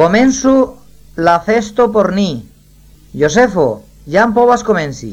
Començo la festo por ni. Josefo, jam povas comenci.